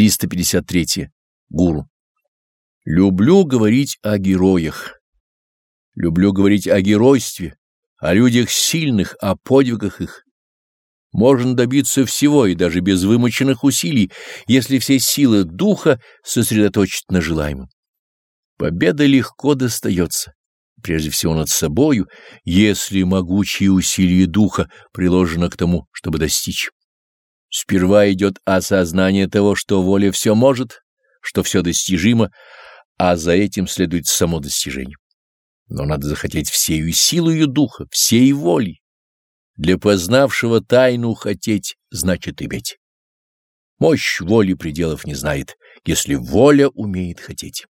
353. Гуру. Люблю говорить о героях. Люблю говорить о геройстве, о людях сильных, о подвигах их. Можно добиться всего и даже без вымученных усилий, если все силы духа сосредоточить на желаемом. Победа легко достается, прежде всего над собою, если могучие усилия духа приложено к тому, чтобы достичь. Сперва идет осознание того, что воля все может, что все достижимо, а за этим следует само достижение. Но надо захотеть всею силою духа, всей волей. Для познавшего тайну хотеть значит иметь. Мощь воли пределов не знает, если воля умеет хотеть.